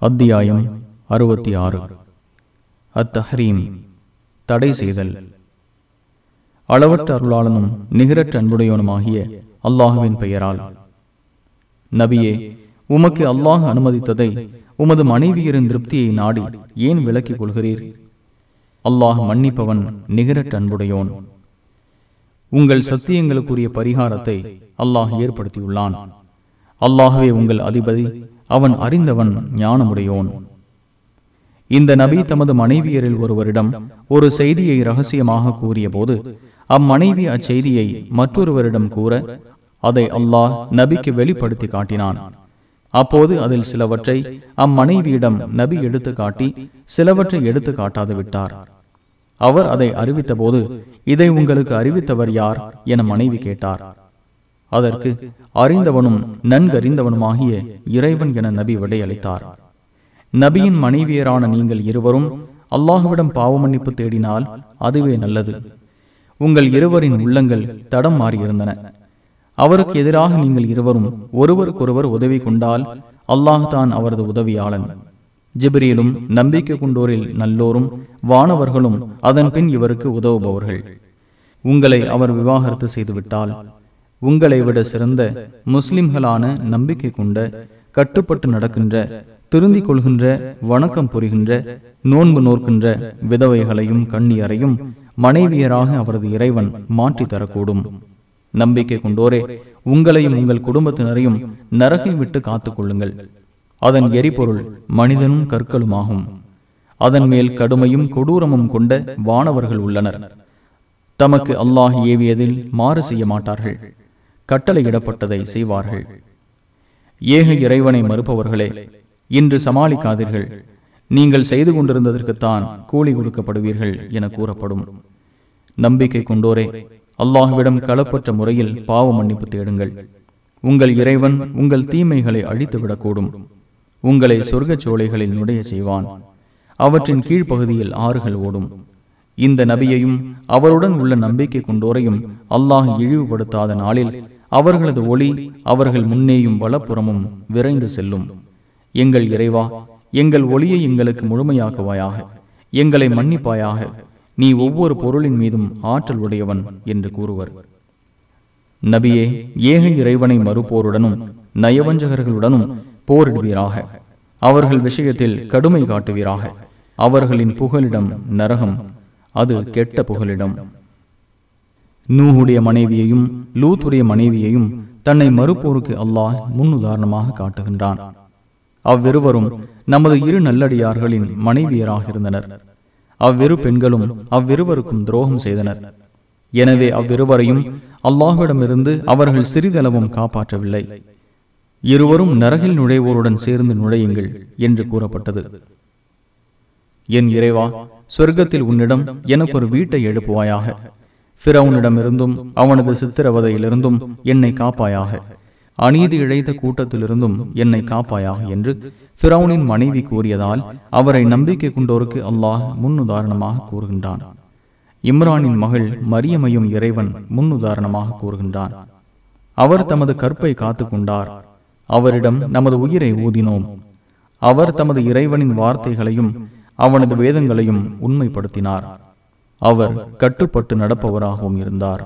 அத்தியாயம் அறுபத்தி ஆறு அத்தஹரீம் தடை செய்தல். அளவற்ற அருளாளனும் நிகரற்ற அன்புடையவனுமாகிய அல்லாஹுவின் பெயரால். நபியே உமக்கு அல்லாஹ் அனுமதித்ததை உமது மனைவியரின் திருப்தியை நாடி ஏன் விலக்கிக் கொள்கிறீர்? அல்லாஹ் மன்னிப்பவன் நிகரற்ற அன்புடையோன். உங்கள் சத்தியங்களுக்குரிய பரிகாரத்தை அல்லாஹ் ஏற்படுத்தியுள்ளான். அல்லாஹவே உங்கள் அதிபதி அவன் அறிந்தவன் ஞானமுடையோன். இந்த நபி தமது மனைவியரில் ஒருவரிடம் ஒரு செய்தியை ரகசியமாக கூறிய போது அம்மனைவி அச்செய்தியை மற்றொருவரிடம் கூற அதை அல்லாஹ் நபிக்கு வெளிப்படுத்தி காட்டினான். அப்போது அதில் சிலவற்றை அம்மனைவியிடம் நபி எடுத்து காட்டி சிலவற்றை எடுத்து காட்டாது விட்டார். அவர் அதை அறிவித்த போது இதை உங்களுக்கு அறிவித்தவர் யார்? என மனைவி கேட்டார். அதற்கு அறிந்தவனும் நன்கறிந்தவனுமாகிய இறைவன் என நபி விடையளித்தார். நபியின் மனைவியரான நீங்கள் இருவரும் அல்லாஹுவிடம் பாவமன்னிப்பு தேடினால் அதுவே நல்லது. உங்கள் இருவரின் உள்ளங்கள் தடம் மாறியிருந்தன. அவருக்கு எதிராக நீங்கள் இருவரும் ஒருவருக்கொருவர் உதவி கொண்டால் அல்லாஹ் தான் அவரது உதவியாளன். ஜிப்ரீலும் நம்பிக்கை கொண்டோரில் நல்லோரும் வானவர்களும் அதன் பின் இவருக்கு உதவுபவர்கள். உங்களை அவர் விவாகரத்து செய்துவிட்டால் உங்களை விட சிறந்த முஸ்லிம்களான நம்பிக்கை கொண்ட கட்டுப்பட்டு நடக்கின்ற திருந்திக் கொள்கின்ற வணக்கம் புரிகின்ற நோன்பு நோர்க்கின்ற விதவைகளையும் கண்ணியரையும் மனைவியராக அவரது இறைவன் மாற்றி தரக்கூடும். நம்பிக்கை கொண்டோரே உங்களையும் உங்கள் குடும்பத்தினரையும் நரகை விட்டு காத்துக் கொள்ளுங்கள். அதன் எரிபொருள் மனிதனும் கற்களுமாகும். அதன் மேல் கடுமையும் கொடூரமும் கொண்ட வானவர்கள் உள்ளனர். தமக்கு அல்லாஹ் ஏவியதில் மாறு செய்ய மாட்டார்கள். கட்டளையிடப்பட்டதை செய்வார்கள். ஏக இறைவனை மறுப்பவர்களே இன்று சமாளிக்காதீர்கள். நீங்கள் செய்து கொண்டிருந்ததற்குத்தான் கூலி கொடுக்கப்படுவீர்கள் என கூறப்படும். நம்பிக்கை கொண்டோரே அல்லாஹுவிடம் களப்பற்ற முறையில் பாவ மன்னிப்பு தேடுங்கள். உங்கள் இறைவன் உங்கள் தீமைகளை அழித்துவிடக்கூடும். உங்களை சொர்க்கச் சோலைகளில் நுழைய செய்வான். அவற்றின் கீழ்ப்பகுதியில் ஆறுகள் ஓடும். இந்த நபியையும் அவருடன் உள்ள நம்பிக்கை கொண்டோரையும் அல்லாஹ் இழிவுபடுத்தாத நாளில் அவர்களது ஒளி அவர்கள் முன்னேயும் வலப்புறமும் விரைந்து செல்லும். எங்கள் இறைவா எங்கள் ஒளியை எங்களுக்கு முழுமையாக்குவாயாக. எங்களை மன்னிப்பாயாக. நீ ஒவ்வொரு பொருளின் மீதும் ஆற்றல் உடையவன் என்று கூறுவர். நபியே ஏக இறைவனை மறுப்போருடனும் நயவஞ்சகர்களுடனும் போரிடுவீராக. அவர்கள் விஷயத்தில் கடுமை காட்டுவீராக. அவர்களின் புகலிடம் நரகம் அது கெட்ட புகலிடம். நூஹுடைய மனைவியையும் லூத்துடைய மனைவியையும் தன்னை மறுப்போருக்கு அல்லாஹ் முன்னுதாரணமாக காட்டுகின்றான். அவ்விருவரும் நமது இரு நல்லடியார்களின் மனைவியராக இருந்தனர். அவ்விரு பெண்களும் அவ்விருவருக்கும் துரோகம் செய்தனர். எனவே அவ்விருவரையும் அல்லாஹுவிடமிருந்து அவர்கள் சிறிதளவும் காப்பாற்றவில்லை. இருவரும் நரகில் நுழைவோருடன் சேர்ந்து நுழையுங்கள் என்று கூறப்பட்டது. என் இறைவா சொர்க்கத்தில் உன்னிடம் எனக்கு ஒரு வீட்டை எழுப்புவாயாக. பிறவுனிடமிருந்தும் அவனது சித்திரவதையிலிருந்தும் என்னை காப்பாயாக. அநீதி இழைத்த கூட்டத்திலிருந்தும் என்னை காப்பாயாக என்று பிறவுனின் மனைவி கூறியதால் அவரை நம்பிக்கை கொண்டோருக்கு அல்லாஹ் முன்னுதாரணமாக கூறுகின்றான். இம்ரானின் மகள் மரியமையும் இறைவன் முன்னுதாரணமாக கூறுகின்றான். அவர் தமது கற்பை காத்து கொண்டார். அவரிடம் நமது உயிரை ஊதினோம். அவர் தமது இறைவனின் வார்த்தைகளையும் அவனது வேதங்களையும் உண்மைப்படுத்தினார். அவர் கட்டுப்பட்டு நடப்பவராகவும் இருந்தார்.